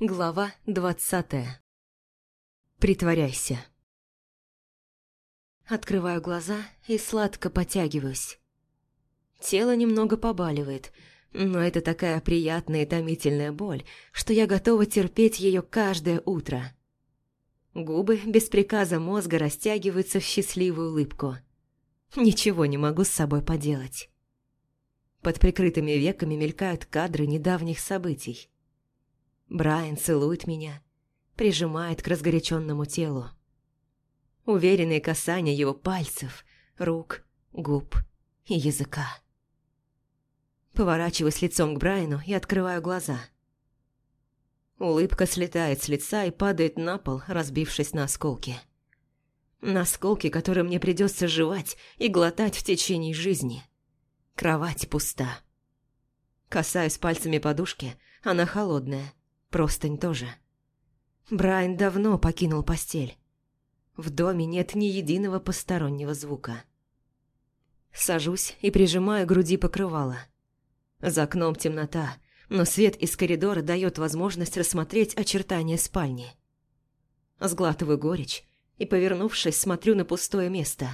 Глава двадцатая. Притворяйся. Открываю глаза и сладко потягиваюсь. Тело немного побаливает, но это такая приятная и томительная боль, что я готова терпеть ее каждое утро. Губы без приказа мозга растягиваются в счастливую улыбку. Ничего не могу с собой поделать. Под прикрытыми веками мелькают кадры недавних событий. Брайан целует меня, прижимает к разгоряченному телу. Уверенные касания его пальцев, рук, губ и языка. Поворачиваюсь лицом к Брайану и открываю глаза. Улыбка слетает с лица и падает на пол, разбившись на осколки. На осколки, которые мне придется жевать и глотать в течение жизни. Кровать пуста. Касаюсь пальцами подушки, она холодная – Простынь тоже. Брайан давно покинул постель. В доме нет ни единого постороннего звука. Сажусь и прижимаю к груди покрывало. За окном темнота, но свет из коридора дает возможность рассмотреть очертания спальни. Сглатываю горечь и, повернувшись, смотрю на пустое место.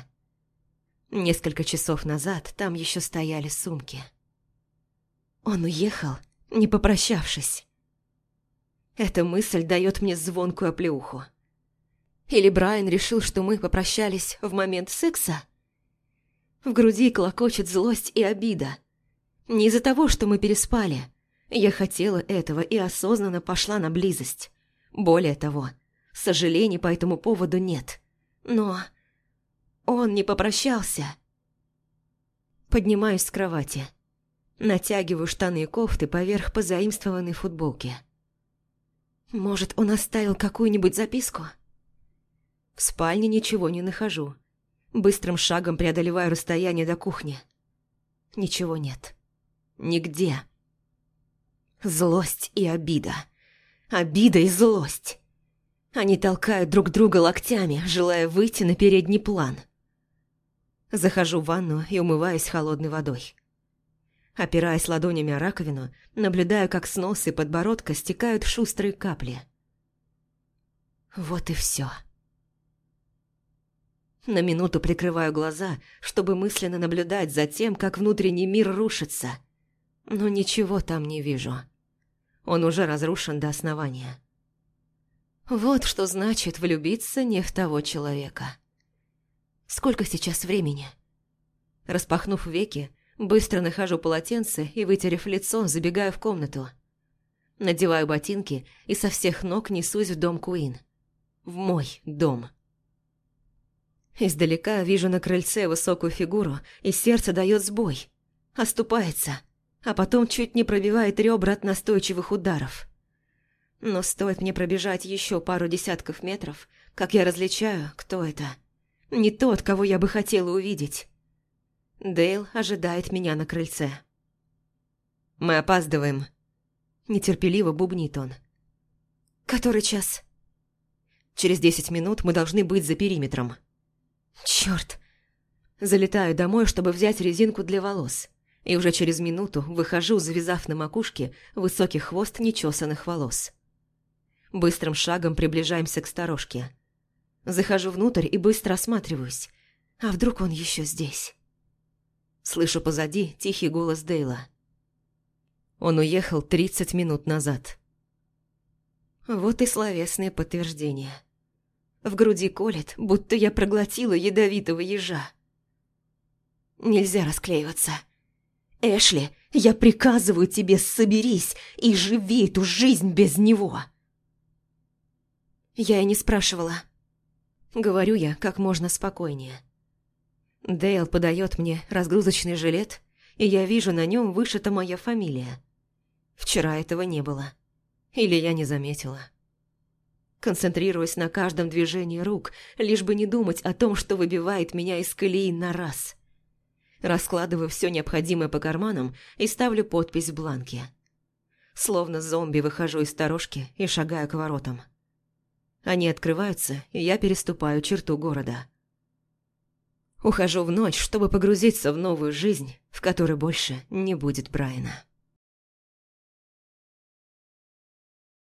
Несколько часов назад там еще стояли сумки. Он уехал, не попрощавшись. Эта мысль дает мне звонкую оплеуху. Или Брайан решил, что мы попрощались в момент секса? В груди клокочет злость и обида. Не из-за того, что мы переспали. Я хотела этого и осознанно пошла на близость. Более того, сожалений по этому поводу нет. Но он не попрощался. Поднимаюсь с кровати. Натягиваю штаны и кофты поверх позаимствованной футболки. Может, он оставил какую-нибудь записку? В спальне ничего не нахожу. Быстрым шагом преодолеваю расстояние до кухни. Ничего нет. Нигде. Злость и обида. Обида и злость. Они толкают друг друга локтями, желая выйти на передний план. Захожу в ванну и умываюсь холодной водой. Опираясь ладонями о раковину, наблюдаю, как с носа и подбородка стекают шустрые капли. Вот и все. На минуту прикрываю глаза, чтобы мысленно наблюдать за тем, как внутренний мир рушится. Но ничего там не вижу. Он уже разрушен до основания. Вот что значит влюбиться не в того человека. Сколько сейчас времени? Распахнув веки, Быстро нахожу полотенце и, вытерев лицо, забегаю в комнату. Надеваю ботинки и со всех ног несусь в дом Куин. В мой дом. Издалека вижу на крыльце высокую фигуру, и сердце дает сбой. Оступается, а потом чуть не пробивает ребра от настойчивых ударов. Но стоит мне пробежать еще пару десятков метров, как я различаю, кто это. Не тот, кого я бы хотела увидеть. Дейл ожидает меня на крыльце. «Мы опаздываем», – нетерпеливо бубнит он. «Который час?» «Через десять минут мы должны быть за периметром». «Чёрт!» Залетаю домой, чтобы взять резинку для волос, и уже через минуту выхожу, завязав на макушке высокий хвост нечесанных волос. Быстрым шагом приближаемся к сторожке. Захожу внутрь и быстро осматриваюсь. А вдруг он еще здесь? Слышу позади тихий голос Дейла. Он уехал 30 минут назад. Вот и словесное подтверждение. В груди колет, будто я проглотила ядовитого ежа. Нельзя расклеиваться. Эшли, я приказываю тебе, соберись и живи эту жизнь без него. Я и не спрашивала. Говорю я как можно спокойнее. Дейл подает мне разгрузочный жилет, и я вижу на нем вышита моя фамилия. Вчера этого не было. Или я не заметила. Концентрируясь на каждом движении рук, лишь бы не думать о том, что выбивает меня из колеи на раз. Раскладываю все необходимое по карманам и ставлю подпись в бланке. Словно зомби выхожу из сторожки и шагаю к воротам. Они открываются, и я переступаю черту города. Ухожу в ночь, чтобы погрузиться в новую жизнь, в которой больше не будет Брайана.